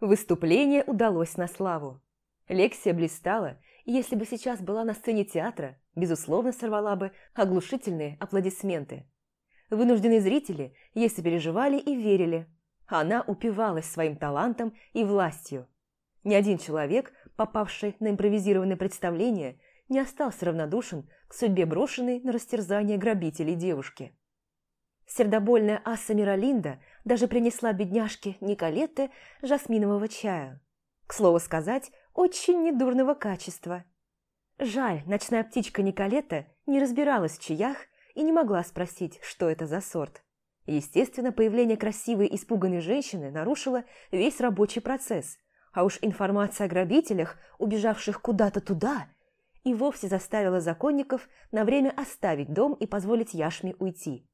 Выступление удалось на славу. Лексия блистала, и если бы сейчас была на сцене театра, безусловно, сорвала бы оглушительные аплодисменты. Вынужденные зрители, если переживали и верили, она упивалась своим талантом и властью. Ни один человек, попавший на импровизированное представление, не остался равнодушен к судьбе брошенной на растерзание грабителей девушки. Сердобольная Асса Миралинда даже принесла бедняжке Николетте жасминового чая. К слову сказать, очень недурного качества. Жаль, ночная птичка Николетта не разбиралась в чаях и не могла спросить, что это за сорт. Естественно, появление красивой испуганной женщины нарушило весь рабочий процесс, а уж информация о грабителях, убежавших куда-то туда, и вовсе заставила законников на время оставить дом и позволить Яшме уйти.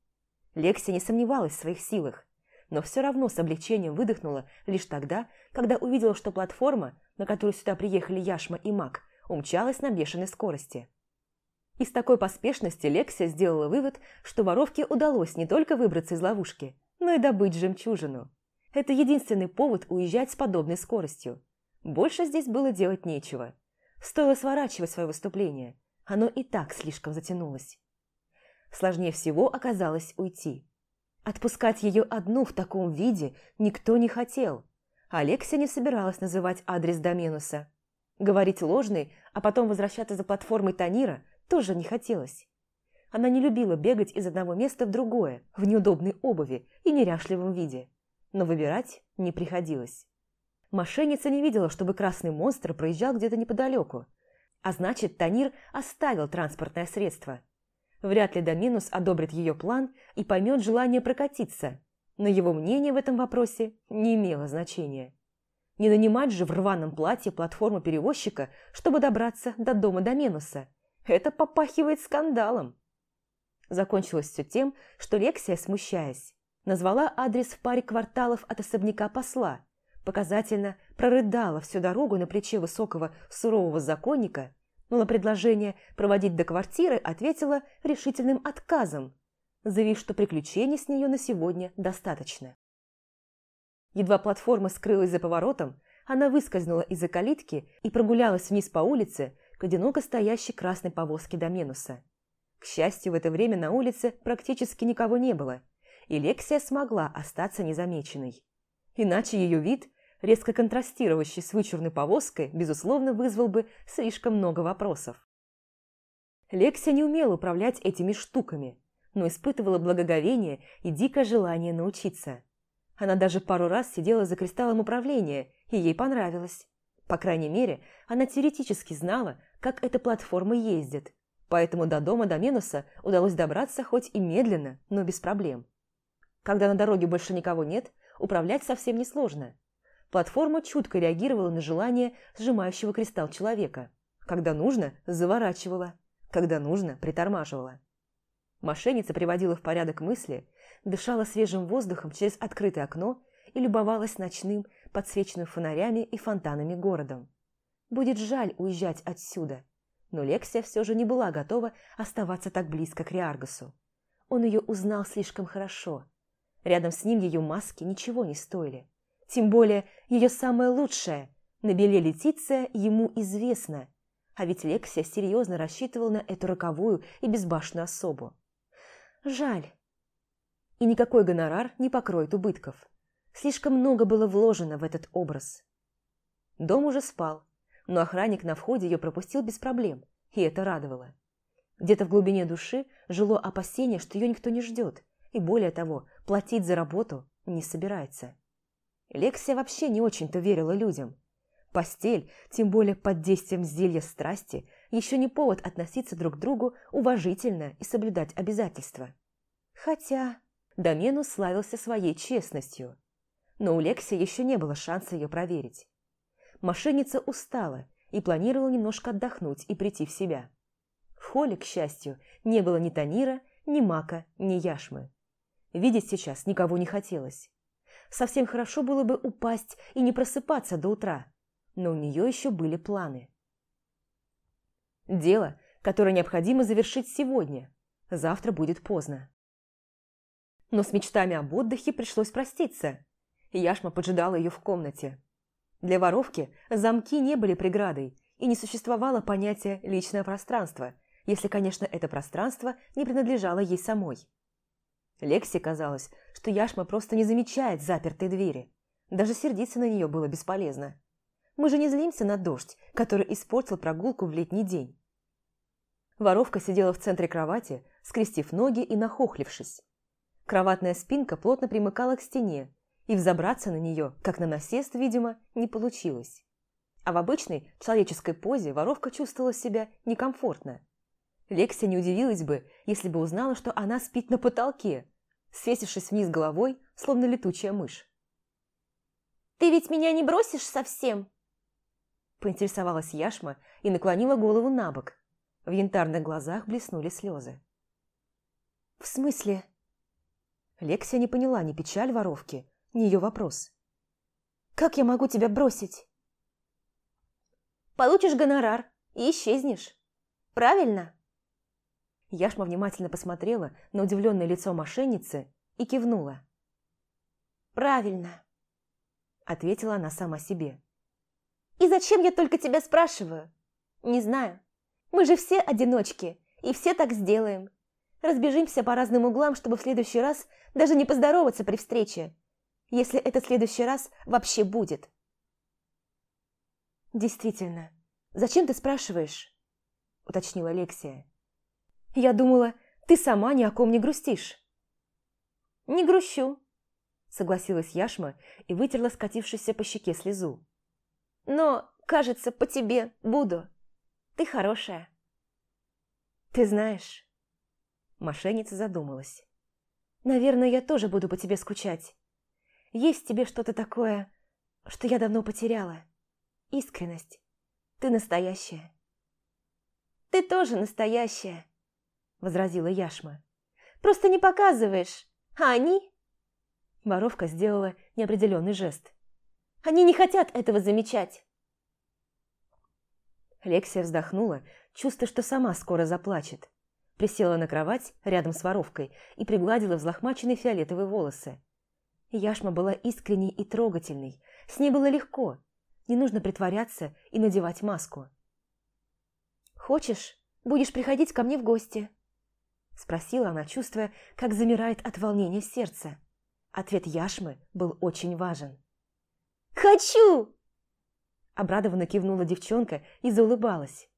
Лекси не сомневалась в своих силах, но все равно с облегчением выдохнула лишь тогда, когда увидела, что платформа, на которую сюда приехали Яшма и Мак, умчалась на бешеной скорости. Из такой поспешности Лексия сделала вывод, что воровке удалось не только выбраться из ловушки, но и добыть жемчужину. Это единственный повод уезжать с подобной скоростью. Больше здесь было делать нечего. Стоило сворачивать свое выступление. Оно и так слишком затянулось. Сложнее всего оказалось уйти. Отпускать ее одну в таком виде никто не хотел. Алексия не собиралась называть адрес Доменуса. Говорить ложный, а потом возвращаться за платформой Танира тоже не хотелось. Она не любила бегать из одного места в другое, в неудобной обуви и неряшливом виде. Но выбирать не приходилось. Мошенница не видела, чтобы красный монстр проезжал где-то неподалеку. А значит, Танир оставил транспортное средство – Вряд ли Доминус одобрит ее план и поймет желание прокатиться, но его мнение в этом вопросе не имело значения. Не нанимать же в рваном платье платформу перевозчика, чтобы добраться до дома Доменуса. Это попахивает скандалом. Закончилось все тем, что Лексия, смущаясь, назвала адрес в паре кварталов от особняка посла, показательно прорыдала всю дорогу на плече высокого сурового законника но на предложение проводить до квартиры ответила решительным отказом, заявив, что приключений с нее на сегодня достаточно. Едва платформа скрылась за поворотом, она выскользнула из-за калитки и прогулялась вниз по улице к одиноко стоящей красной повозке Доменуса. К счастью, в это время на улице практически никого не было, и Лексия смогла остаться незамеченной. Иначе ее вид резко контрастирующий с вычурной повозкой, безусловно, вызвал бы слишком много вопросов. Лексия не умела управлять этими штуками, но испытывала благоговение и дикое желание научиться. Она даже пару раз сидела за кристаллом управления, и ей понравилось. По крайней мере, она теоретически знала, как эта платформа ездит, поэтому до дома Доменуса удалось добраться хоть и медленно, но без проблем. Когда на дороге больше никого нет, управлять совсем несложно. Платформа чутко реагировала на желание сжимающего кристалл человека. Когда нужно, заворачивала. Когда нужно, притормаживала. Мошенница приводила в порядок мысли, дышала свежим воздухом через открытое окно и любовалась ночным, подсвеченным фонарями и фонтанами городом. Будет жаль уезжать отсюда, но Лексия все же не была готова оставаться так близко к Риаргасу. Он ее узнал слишком хорошо. Рядом с ним ее маски ничего не стоили. Тем более ее самое лучшее – на беле Летиция ему известно. А ведь Лексия серьезно рассчитывала на эту роковую и безбашенную особу. Жаль. И никакой гонорар не покроет убытков. Слишком много было вложено в этот образ. Дом уже спал, но охранник на входе ее пропустил без проблем, и это радовало. Где-то в глубине души жило опасение, что ее никто не ждет, и более того, платить за работу не собирается. Лексия вообще не очень-то верила людям. Постель, тем более под действием зелья страсти, еще не повод относиться друг к другу уважительно и соблюдать обязательства. Хотя Домену славился своей честностью. Но у Лекси еще не было шанса ее проверить. Мошенница устала и планировала немножко отдохнуть и прийти в себя. В холле, к счастью, не было ни Танира, ни Мака, ни Яшмы. Видеть сейчас никого не хотелось. Совсем хорошо было бы упасть и не просыпаться до утра, но у нее еще были планы. Дело, которое необходимо завершить сегодня. Завтра будет поздно. Но с мечтами об отдыхе пришлось проститься. Яшма поджидала ее в комнате. Для воровки замки не были преградой, и не существовало понятия «личное пространство», если, конечно, это пространство не принадлежало ей самой. Лексе казалось, что Яшма просто не замечает запертой двери. Даже сердиться на нее было бесполезно. Мы же не злимся на дождь, который испортил прогулку в летний день. Воровка сидела в центре кровати, скрестив ноги и нахохлившись. Кроватная спинка плотно примыкала к стене, и взобраться на нее, как на насест, видимо, не получилось. А в обычной человеческой позе воровка чувствовала себя некомфортно. Лексия не удивилась бы, если бы узнала, что она спит на потолке, свесившись вниз головой, словно летучая мышь. «Ты ведь меня не бросишь совсем?» Поинтересовалась Яшма и наклонила голову на бок. В янтарных глазах блеснули слезы. «В смысле?» Лексия не поняла ни печаль воровки, ни ее вопрос. «Как я могу тебя бросить?» «Получишь гонорар и исчезнешь. Правильно?» Яшма внимательно посмотрела на удивленное лицо мошенницы и кивнула. «Правильно», – ответила она сама себе. «И зачем я только тебя спрашиваю? Не знаю. Мы же все одиночки, и все так сделаем. Разбежимся по разным углам, чтобы в следующий раз даже не поздороваться при встрече, если этот следующий раз вообще будет». «Действительно, зачем ты спрашиваешь?» – уточнила Лексия. Я думала, ты сама ни о ком не грустишь». «Не грущу», – согласилась Яшма и вытерла скатившуюся по щеке слезу. «Но, кажется, по тебе буду. Ты хорошая». «Ты знаешь...» Мошенница задумалась. «Наверное, я тоже буду по тебе скучать. Есть в тебе что-то такое, что я давно потеряла. Искренность. Ты настоящая». «Ты тоже настоящая», возразила Яшма. «Просто не показываешь, а они...» Воровка сделала неопределенный жест. «Они не хотят этого замечать!» Лексия вздохнула, чувствуя, что сама скоро заплачет. Присела на кровать рядом с воровкой и пригладила взлохмаченные фиолетовые волосы. Яшма была искренней и трогательной, с ней было легко, не нужно притворяться и надевать маску. «Хочешь, будешь приходить ко мне в гости?» Спросила она, чувствуя, как замирает от волнения сердце. Ответ Яшмы был очень важен. «Хочу!» Обрадованно кивнула девчонка и заулыбалась.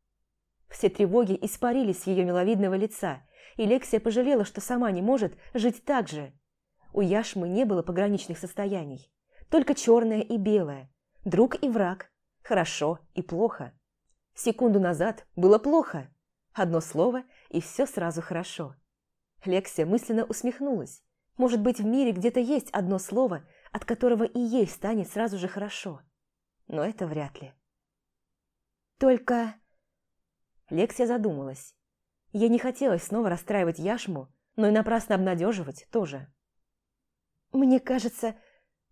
Все тревоги испарились с ее миловидного лица, и Лексия пожалела, что сама не может жить так же. У Яшмы не было пограничных состояний, только черное и белое, друг и враг, хорошо и плохо. Секунду назад было плохо, Одно слово, и все сразу хорошо. Лексия мысленно усмехнулась. Может быть, в мире где-то есть одно слово, от которого и ей станет сразу же хорошо. Но это вряд ли. Только... Лексия задумалась. Ей не хотелось снова расстраивать Яшму, но и напрасно обнадеживать тоже. «Мне кажется,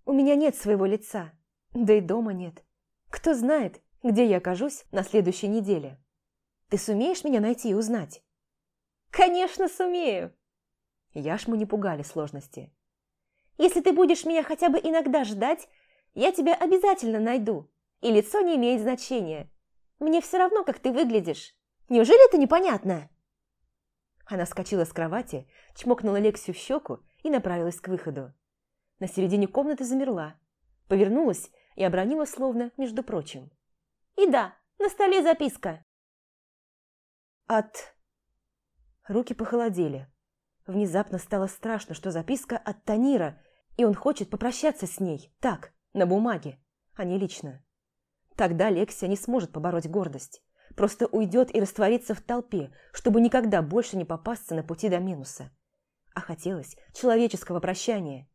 у меня нет своего лица, да и дома нет. Кто знает, где я окажусь на следующей неделе?» Ты сумеешь меня найти и узнать?» «Конечно сумею!» Яшму не пугали сложности. «Если ты будешь меня хотя бы иногда ждать, я тебя обязательно найду, и лицо не имеет значения. Мне все равно, как ты выглядишь. Неужели это непонятно?» Она вскочила с кровати, чмокнула Лексию в щеку и направилась к выходу. На середине комнаты замерла, повернулась и обронила словно между прочим. «И да, на столе записка!» От... Руки похолодели. Внезапно стало страшно, что записка от Танира, и он хочет попрощаться с ней, так, на бумаге, а не лично. Тогда Лексия не сможет побороть гордость. Просто уйдет и растворится в толпе, чтобы никогда больше не попасться на пути до минуса. А хотелось человеческого прощания,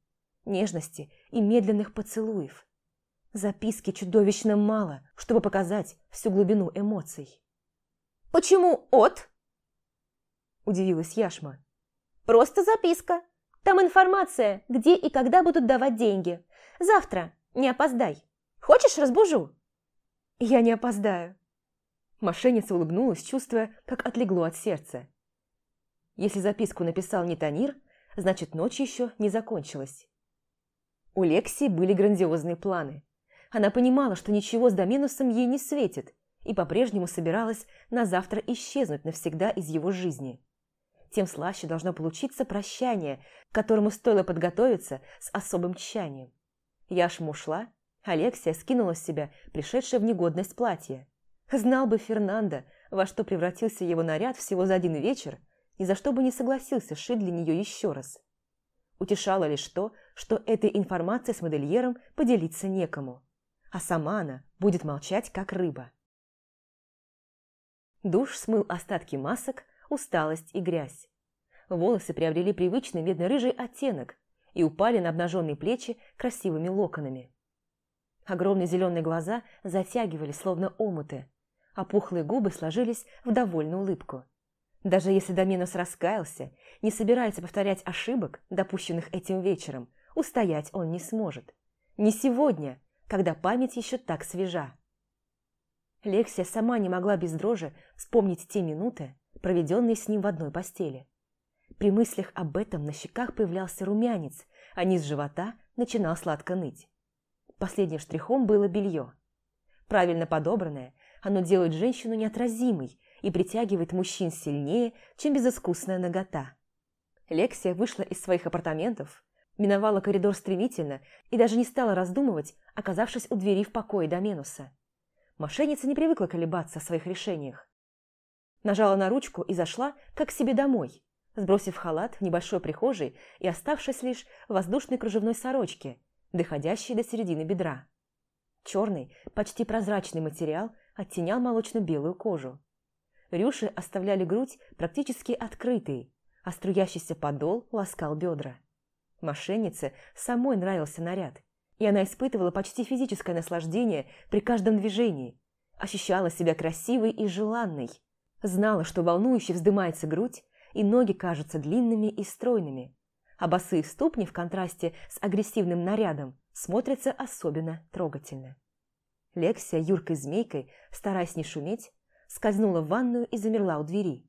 нежности и медленных поцелуев. Записки чудовищно мало, чтобы показать всю глубину эмоций. «Почему от?» Удивилась Яшма. «Просто записка. Там информация, где и когда будут давать деньги. Завтра, не опоздай. Хочешь, разбужу?» «Я не опоздаю». Мошенница улыбнулась, чувствуя, как отлегло от сердца. Если записку написал не Танир, значит, ночь еще не закончилась. У Лекси были грандиозные планы. Она понимала, что ничего с Доменусом ей не светит, и по-прежнему собиралась на завтра исчезнуть навсегда из его жизни. Тем слаще должно получиться прощание, к которому стоило подготовиться с особым тщанием. Яшма ушла, Алексия скинула с себя пришедшее в негодность платье. Знал бы Фернандо, во что превратился его наряд всего за один вечер, и за что бы не согласился шить для нее еще раз. Утешало лишь то, что этой информацией с модельером поделиться некому, а сама она будет молчать, как рыба. Душ смыл остатки масок, усталость и грязь. Волосы приобрели привычный медно-рыжий оттенок и упали на обнаженные плечи красивыми локонами. Огромные зеленые глаза затягивали, словно омуты, а пухлые губы сложились в довольную улыбку. Даже если Доменус раскаялся, не собирается повторять ошибок, допущенных этим вечером, устоять он не сможет. Не сегодня, когда память еще так свежа. Лексия сама не могла без дрожи вспомнить те минуты, проведенные с ним в одной постели. При мыслях об этом на щеках появлялся румянец, а низ живота начинал сладко ныть. Последним штрихом было белье. Правильно подобранное, оно делает женщину неотразимой и притягивает мужчин сильнее, чем безыскусная нагота. Лексия вышла из своих апартаментов, миновала коридор стремительно и даже не стала раздумывать, оказавшись у двери в покое Доменуса. Мошенница не привыкла колебаться в своих решениях. Нажала на ручку и зашла, как себе домой, сбросив халат в небольшой прихожей и оставшись лишь в воздушной кружевной сорочке, доходящей до середины бедра. Черный, почти прозрачный материал оттенял молочно-белую кожу. Рюши оставляли грудь практически открытой, а струящийся подол ласкал бедра. Мошеннице самой нравился наряд, и она испытывала почти физическое наслаждение при каждом движении, ощущала себя красивой и желанной, знала, что волнующе вздымается грудь, и ноги кажутся длинными и стройными, а босые ступни в контрасте с агрессивным нарядом смотрятся особенно трогательно. Лексия юркой змейкой, стараясь не шуметь, скользнула в ванную и замерла у двери.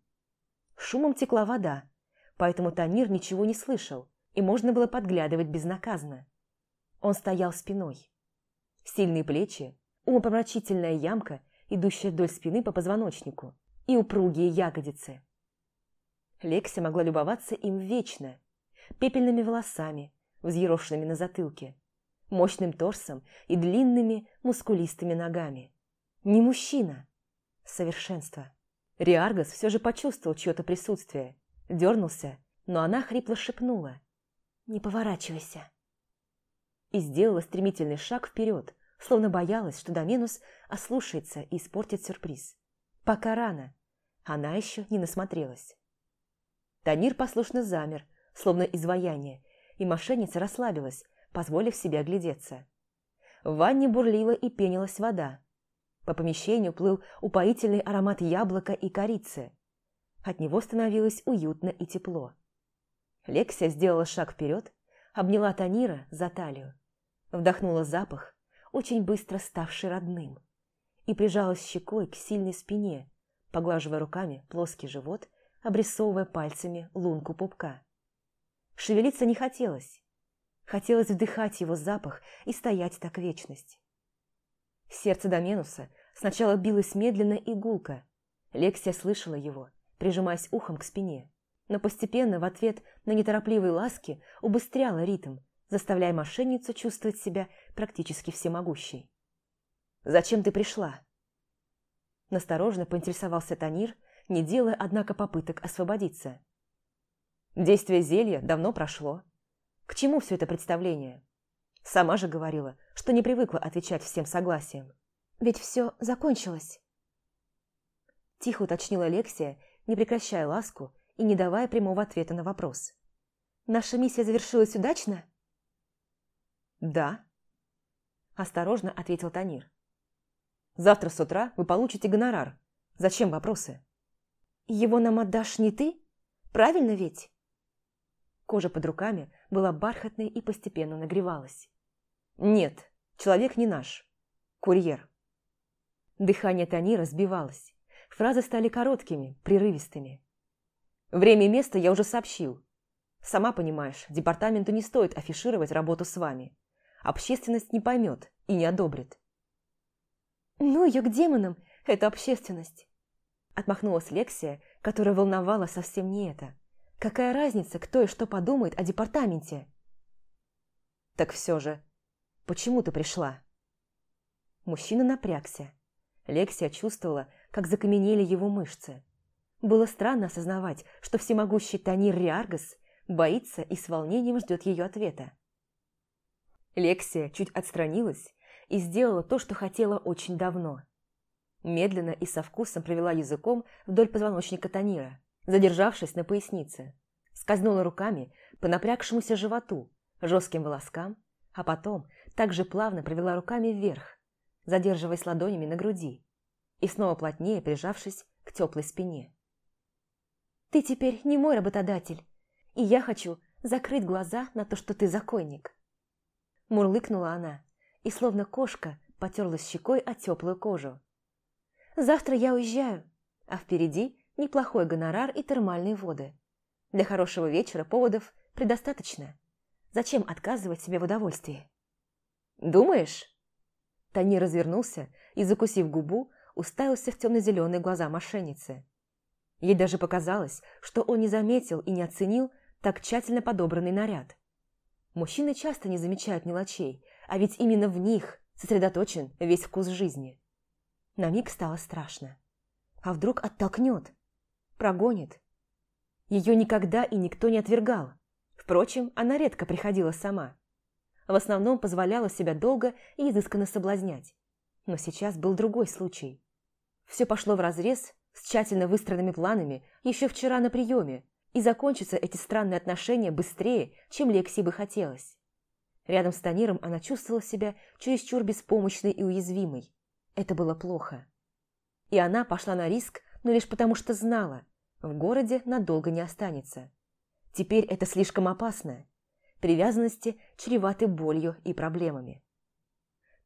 Шумом текла вода, поэтому Танир ничего не слышал, и можно было подглядывать безнаказанно. Он стоял спиной. Сильные плечи, умопомрачительная ямка, идущая вдоль спины по позвоночнику, и упругие ягодицы. Лекси могла любоваться им вечно, пепельными волосами, взъерошенными на затылке, мощным торсом и длинными мускулистыми ногами. Не мужчина. Совершенство. Риаргас все же почувствовал чье-то присутствие, дернулся, но она хрипло шепнула. «Не поворачивайся» и сделала стремительный шаг вперед, словно боялась, что Доменус ослушается и испортит сюрприз. Пока рано. Она еще не насмотрелась. Танир послушно замер, словно изваяние, и мошенница расслабилась, позволив себе оглядеться. В ванне бурлила и пенилась вода. По помещению плыл упоительный аромат яблока и корицы. От него становилось уютно и тепло. Лексия сделала шаг вперед, обняла Танира за талию, вдохнула запах, очень быстро ставший родным, и прижалась щекой к сильной спине, поглаживая руками плоский живот, обрисовывая пальцами лунку пупка. Шевелиться не хотелось. Хотелось вдыхать его запах и стоять так вечность. Сердце Доменуса сначала билось медленно и гулко. Лексия слышала его, прижимаясь ухом к спине но постепенно в ответ на неторопливые ласки убыстряла ритм, заставляя мошенницу чувствовать себя практически всемогущей. «Зачем ты пришла?» Насторожно поинтересовался Танир, не делая, однако, попыток освободиться. Действие зелья давно прошло. К чему все это представление? Сама же говорила, что не привыкла отвечать всем согласием. Ведь все закончилось. Тихо уточнила Лексия, не прекращая ласку и не давая прямого ответа на вопрос. «Наша миссия завершилась удачно?» «Да», – осторожно ответил Танир. «Завтра с утра вы получите гонорар. Зачем вопросы?» «Его нам отдашь не ты? Правильно ведь?» Кожа под руками была бархатной и постепенно нагревалась. «Нет, человек не наш. Курьер». Дыхание Танира сбивалось. Фразы стали короткими, прерывистыми. Время и место я уже сообщил. Сама понимаешь, департаменту не стоит афишировать работу с вами. Общественность не поймет и не одобрит. «Ну ее к демонам, это общественность!» Отмахнулась Лексия, которая волновала совсем не это. «Какая разница, кто и что подумает о департаменте?» «Так все же, почему ты пришла?» Мужчина напрягся. Лексия чувствовала, как закаменели его мышцы. Было странно осознавать, что всемогущий Танир Риаргас боится и с волнением ждет ее ответа. Лексия чуть отстранилась и сделала то, что хотела очень давно. Медленно и со вкусом провела языком вдоль позвоночника Танира, задержавшись на пояснице. Скользнула руками по напрягшемуся животу, жестким волоскам, а потом также плавно провела руками вверх, задерживаясь ладонями на груди и снова плотнее прижавшись к теплой спине. «Ты теперь не мой работодатель, и я хочу закрыть глаза на то, что ты законник». Мурлыкнула она и, словно кошка, потерлась щекой о теплую кожу. «Завтра я уезжаю, а впереди неплохой гонорар и термальные воды. Для хорошего вечера поводов предостаточно. Зачем отказывать себе в удовольствии?» «Думаешь?» Тони развернулся и, закусив губу, уставился в темно-зеленые глаза мошенницы. Ей даже показалось, что он не заметил и не оценил так тщательно подобранный наряд. Мужчины часто не замечают мелочей, а ведь именно в них сосредоточен весь вкус жизни. На миг стало страшно. А вдруг оттолкнет? Прогонит? Ее никогда и никто не отвергал. Впрочем, она редко приходила сама. В основном позволяла себя долго и изысканно соблазнять. Но сейчас был другой случай. Все пошло вразрез с тщательно выстроенными планами еще вчера на приеме, и закончатся эти странные отношения быстрее, чем Лекси бы хотелось. Рядом с Таниром она чувствовала себя чересчур беспомощной и уязвимой. Это было плохо. И она пошла на риск, но лишь потому что знала, в городе надолго не останется. Теперь это слишком опасно. Привязанности чреваты болью и проблемами.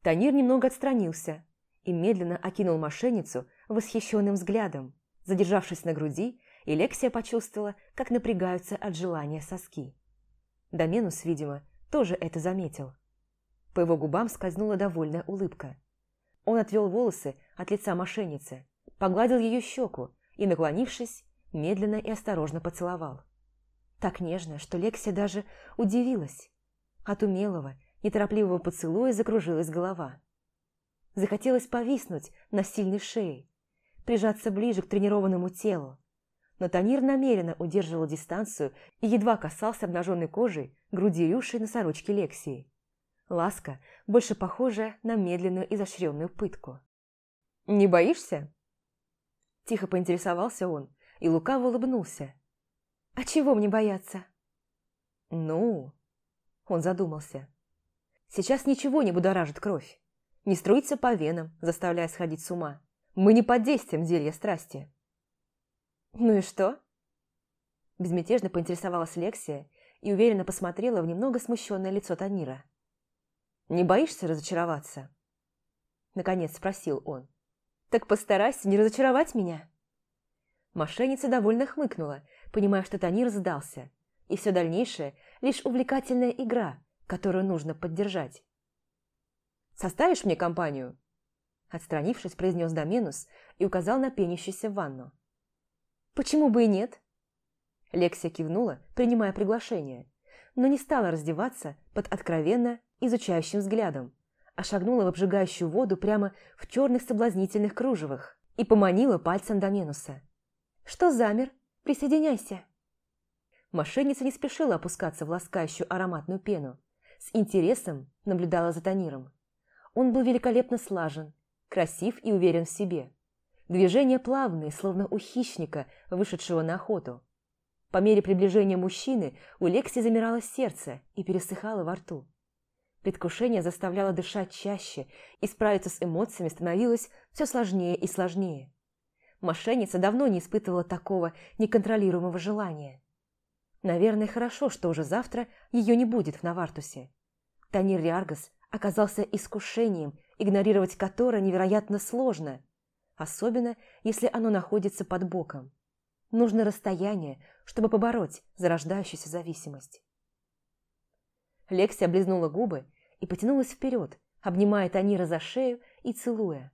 Танир немного отстранился и медленно окинул мошенницу восхищенным взглядом, задержавшись на груди и Лексия почувствовала, как напрягаются от желания соски. Доменус, видимо, тоже это заметил. По его губам скользнула довольная улыбка. Он отвел волосы от лица мошенницы, погладил ее щеку и, наклонившись, медленно и осторожно поцеловал. Так нежно, что Лексия даже удивилась. От умелого, неторопливого поцелуя закружилась голова. Захотелось повиснуть на сильной шее, прижаться ближе к тренированному телу, но Танир намеренно удерживал дистанцию и едва касался обнаженной кожей груди Рюши на сорочке Лексии. Ласка, больше похожая на медленную изощренную пытку. «Не боишься?» Тихо поинтересовался он и лукаво улыбнулся. «А чего мне бояться?» «Ну...» Он задумался. «Сейчас ничего не будоражит кровь. Не струится по венам, заставляя сходить с ума. Мы не под действием зелья страсти. «Ну и что?» Безмятежно поинтересовалась Лексия и уверенно посмотрела в немного смущенное лицо Танира. «Не боишься разочароваться?» Наконец спросил он. «Так постарайся не разочаровать меня». Мошенница довольно хмыкнула, понимая, что Танир сдался, и все дальнейшее – лишь увлекательная игра, которую нужно поддержать. «Составишь мне компанию?» Отстранившись, произнес Доменус и указал на пенящуюся ванну. Почему бы и нет? Лексия кивнула, принимая приглашение, но не стала раздеваться под откровенно изучающим взглядом, а шагнула в обжигающую воду прямо в черных соблазнительных кружевах и поманила пальцем Доменуса. «Что замер? Присоединяйся!» Мошенница не спешила опускаться в ласкающую ароматную пену, с интересом наблюдала за Таниром. Он был великолепно слажен, красив и уверен в себе. Движения плавные, словно у хищника, вышедшего на охоту. По мере приближения мужчины у Лекси замирало сердце и пересыхало во рту. Предвкушение заставляло дышать чаще, и справиться с эмоциями становилось все сложнее и сложнее. Мошенница давно не испытывала такого неконтролируемого желания. Наверное, хорошо, что уже завтра ее не будет в Навартусе. Танир Риаргас оказался искушением, игнорировать которое невероятно сложно – особенно если оно находится под боком. Нужно расстояние, чтобы побороть зарождающуюся зависимость. Лекси облизнула губы и потянулась вперед, обнимая Танира за шею и целуя.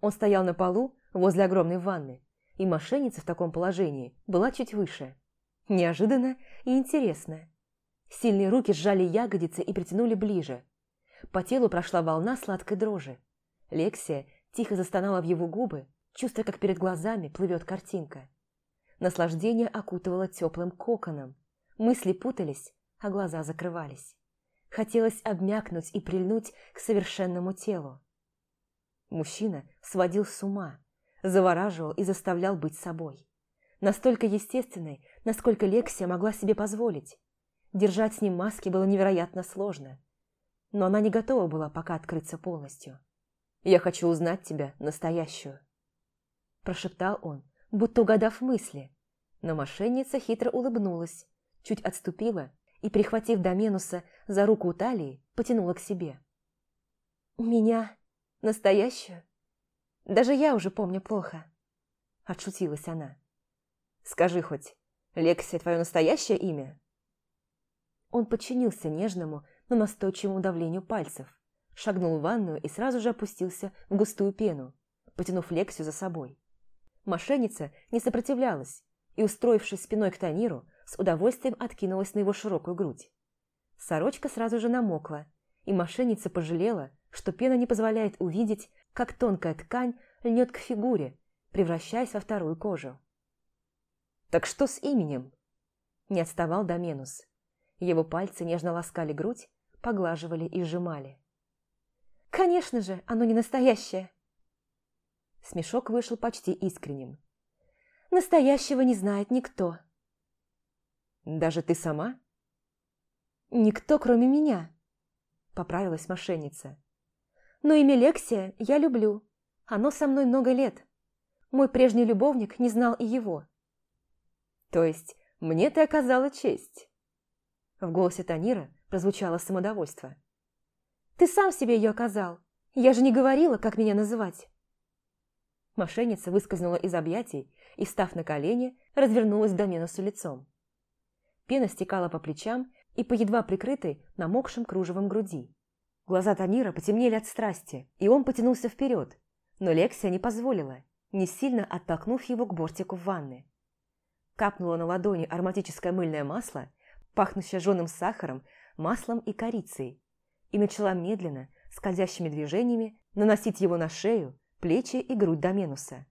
Он стоял на полу возле огромной ванны, и мошенница в таком положении была чуть выше. Неожиданно и интересно. Сильные руки сжали ягодицы и притянули ближе. По телу прошла волна сладкой дрожи. Лексия тихо застонала в его губы, чувствуя, как перед глазами плывет картинка. Наслаждение окутывало теплым коконом. Мысли путались, а глаза закрывались. Хотелось обмякнуть и прильнуть к совершенному телу. Мужчина сводил с ума, завораживал и заставлял быть собой. Настолько естественной, насколько Лексия могла себе позволить. Держать с ним маски было невероятно сложно. Но она не готова была пока открыться полностью. «Я хочу узнать тебя, настоящую», – прошептал он, будто угадав мысли. Но мошенница хитро улыбнулась, чуть отступила и, прихватив Доменуса за руку у талии, потянула к себе. «Меня? Настоящую? Даже я уже помню плохо», – отшутилась она. «Скажи хоть, Лексия твое настоящее имя?» Он подчинился нежному, но настойчивому давлению пальцев, шагнул в ванную и сразу же опустился в густую пену, потянув Лексию за собой. Мошенница не сопротивлялась и, устроившись спиной к Таниру, с удовольствием откинулась на его широкую грудь. Сорочка сразу же намокла, и мошенница пожалела, что пена не позволяет увидеть, как тонкая ткань льнет к фигуре, превращаясь во вторую кожу. «Так что с именем?» Не отставал Доменус. Его пальцы нежно ласкали грудь, поглаживали и сжимали. «Конечно же, оно не настоящее!» Смешок вышел почти искренним. «Настоящего не знает никто». «Даже ты сама?» «Никто, кроме меня», – поправилась мошенница. «Но имя Лексия я люблю. Оно со мной много лет. Мой прежний любовник не знал и его». «То есть мне ты оказала честь?» В голосе Танира прозвучало самодовольство. «Ты сам себе ее оказал. Я же не говорила, как меня называть». Мошенница выскользнула из объятий и, став на колени, развернулась к Доменусу лицом. Пена стекала по плечам и по едва прикрытой намокшим кружевом груди. Глаза Танира потемнели от страсти, и он потянулся вперед, но Лексия не позволила, не сильно оттолкнув его к бортику в ванны. Капнуло на ладони ароматическое мыльное масло, пахнущее жженым сахаром, маслом и корицей, и начала медленно, скользящими движениями, наносить его на шею, плечи и грудь Доменуса.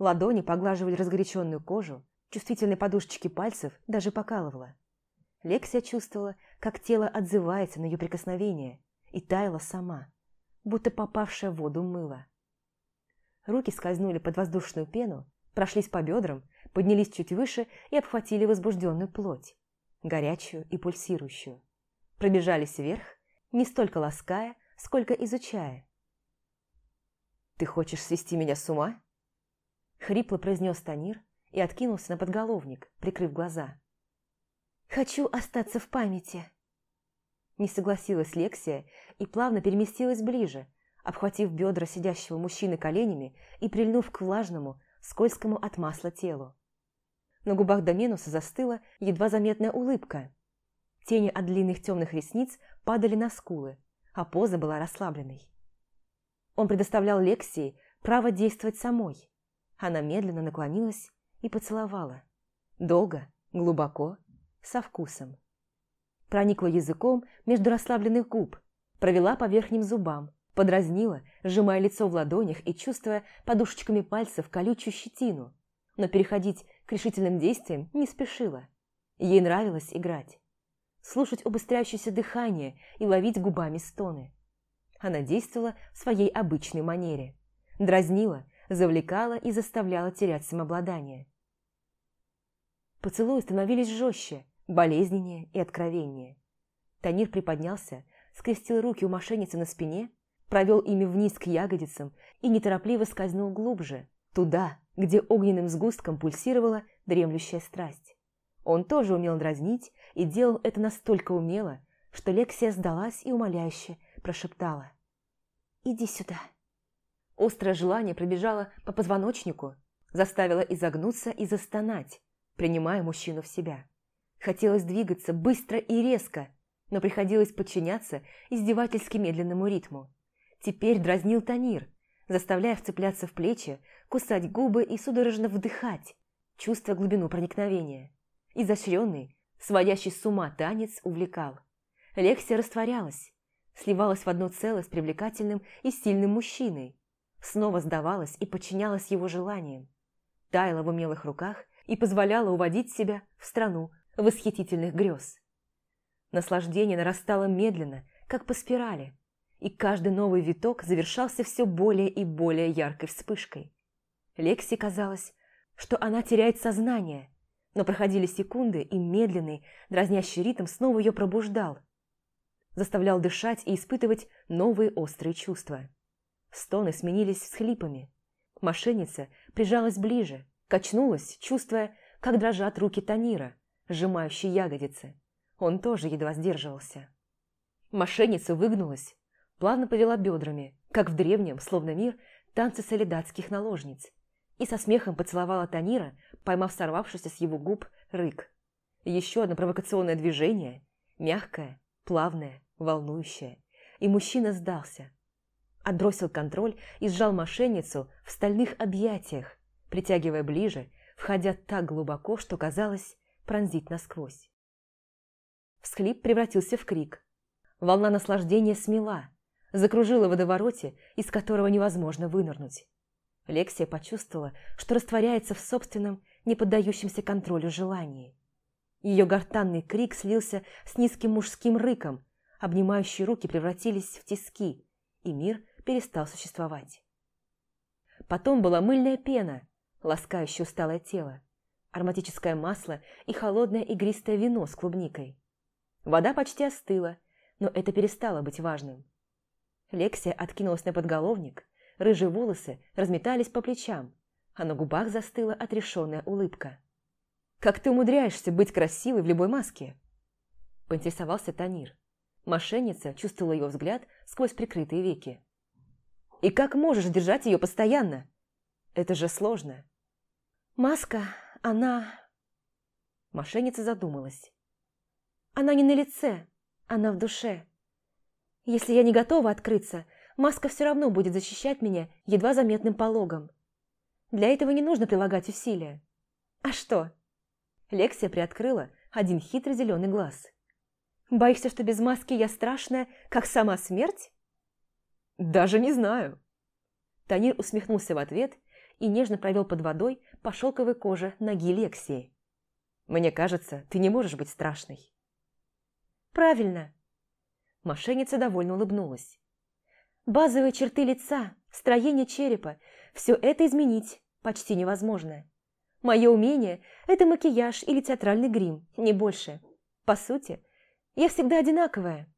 Ладони поглаживали разгоряченную кожу, чувствительные подушечки пальцев даже покалывала. Лексия чувствовала, как тело отзывается на ее прикосновение, и таяла сама, будто попавшая в воду мыло. Руки скользнули под воздушную пену, прошлись по бедрам, поднялись чуть выше и обхватили возбужденную плоть, горячую и пульсирующую. Пробежались вверх, не столько лаская, сколько изучая. «Ты хочешь свести меня с ума?» Хрипло произнес Танир и откинулся на подголовник, прикрыв глаза. «Хочу остаться в памяти». Не согласилась Лексия и плавно переместилась ближе, обхватив бедра сидящего мужчины коленями и прильнув к влажному, скользкому от масла телу. На губах Доменуса застыла едва заметная улыбка. Тени от длинных темных ресниц падали на скулы, а поза была расслабленной. Он предоставлял Лексии право действовать самой. Она медленно наклонилась и поцеловала. Долго, глубоко, со вкусом. Проникла языком между расслабленных губ, провела по верхним зубам, подразнила, сжимая лицо в ладонях и чувствуя подушечками пальцев колючую щетину, но переходить к решительным действиям не спешила. Ей нравилось играть. Слушать убыстряющееся дыхание и ловить губами стоны. Она действовала в своей обычной манере. Дразнила, завлекала и заставляла терять самообладание. Поцелуи становились жестче, болезненнее и откровеннее. Танир приподнялся, скрестил руки у мошенницы на спине, провел ими вниз к ягодицам и неторопливо скользнул глубже, туда, где огненным сгустком пульсировала дремлющая страсть. Он тоже умел дразнить и делал это настолько умело, что Лексия сдалась и умоляюще прошептала. «Иди сюда». Острое желание пробежало по позвоночнику, заставило изогнуться и застонать, принимая мужчину в себя. Хотелось двигаться быстро и резко, но приходилось подчиняться издевательски медленному ритму. Теперь дразнил Танир, заставляя вцепляться в плечи, кусать губы и судорожно вдыхать, чувствуя глубину проникновения. Изощренный, сводящий с ума танец увлекал. Лексия растворялась, сливалась в одно целое с привлекательным и сильным мужчиной, снова сдавалась и подчинялась его желаниям, таяла в умелых руках и позволяла уводить себя в страну восхитительных грез. Наслаждение нарастало медленно, как по спирали, и каждый новый виток завершался все более и более яркой вспышкой. Лекси казалось, что она теряет сознание, но проходили секунды, и медленный, дразнящий ритм снова ее пробуждал, заставлял дышать и испытывать новые острые чувства. Стоны сменились всхлипами. Мошенница прижалась ближе, качнулась, чувствуя, как дрожат руки Танира, сжимающие ягодицы. Он тоже едва сдерживался. Мошенница выгнулась, плавно повела бедрами, как в древнем, словно мир, танце солидатских наложниц, и со смехом поцеловала Танира, поймав сорвавшийся с его губ рык. Еще одно провокационное движение, мягкое, плавное, волнующее, и мужчина сдался. Отбросил контроль и сжал мошенницу в стальных объятиях, притягивая ближе, входя так глубоко, что, казалось, пронзить насквозь. Всхлип превратился в крик. Волна наслаждения смела, закружила в водовороте, из которого невозможно вынырнуть. Лексия почувствовала, что растворяется в собственном, не поддающемся контролю желании. Ее гортанный крик слился с низким мужским рыком, обнимающие руки превратились в тиски, и мир перестал существовать. Потом была мыльная пена, ласкающая усталое тело, ароматическое масло и холодное игристое вино с клубникой. Вода почти остыла, но это перестало быть важным. Лексия откинулась на подголовник, рыжие волосы разметались по плечам, а на губах застыла отрешенная улыбка. «Как ты умудряешься быть красивой в любой маске?» – поинтересовался Танир. Мошенница чувствовала его взгляд сквозь прикрытые веки. «И как можешь держать ее постоянно? Это же сложно!» «Маска, она...» Мошенница задумалась. «Она не на лице, она в душе. Если я не готова открыться, маска все равно будет защищать меня едва заметным пологом. Для этого не нужно прилагать усилия. А что? Лексия приоткрыла один хитрый зеленый глаз. Боишься, что без маски я страшная, как сама смерть? Даже не знаю. Танир усмехнулся в ответ и нежно провел под водой по шелковой коже ноги Лексии. Мне кажется, ты не можешь быть страшной. Правильно. Мошенница довольно улыбнулась. Базовые черты лица, строение черепа – все это изменить почти невозможно. Мое умение – это макияж или театральный грим, не больше. По сути, я всегда одинаковая,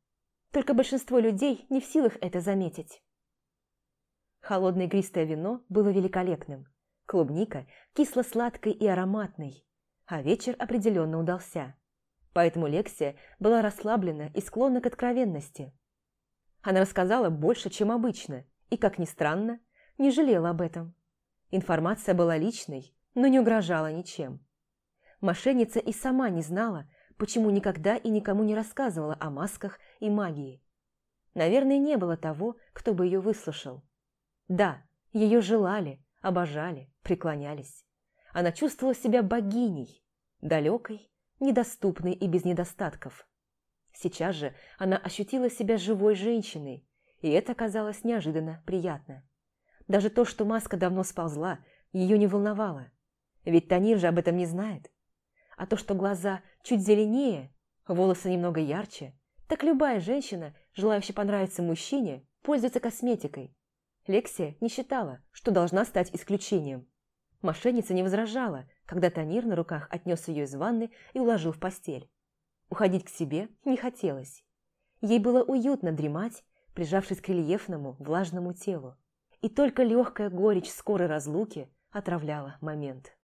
только большинство людей не в силах это заметить. Холодное игристое вино было великолепным. Клубника кисло-сладкой и ароматной, а вечер определенно удался. Поэтому Лексия была расслаблена и склонна к откровенности. Она рассказала больше, чем обычно, и, как ни странно, не жалела об этом. Информация была личной, но не угрожала ничем. Мошенница и сама не знала, почему никогда и никому не рассказывала о масках и магии. Наверное, не было того, кто бы ее выслушал. Да, ее желали, обожали, преклонялись. Она чувствовала себя богиней, далекой, недоступной и без недостатков. Сейчас же она ощутила себя живой женщиной, и это казалось неожиданно приятно. Даже то, что маска давно сползла, ее не волновало. Ведь Танир же об этом не знает. А то, что глаза чуть зеленее, волосы немного ярче, так любая женщина, желающая понравиться мужчине, пользуется косметикой. Лексия не считала, что должна стать исключением. Мошенница не возражала, когда Танир на руках отнес ее из ванны и уложил в постель. Уходить к себе не хотелось. Ей было уютно дремать, прижавшись к рельефному, влажному телу. И только легкая горечь скорой разлуки отравляла момент.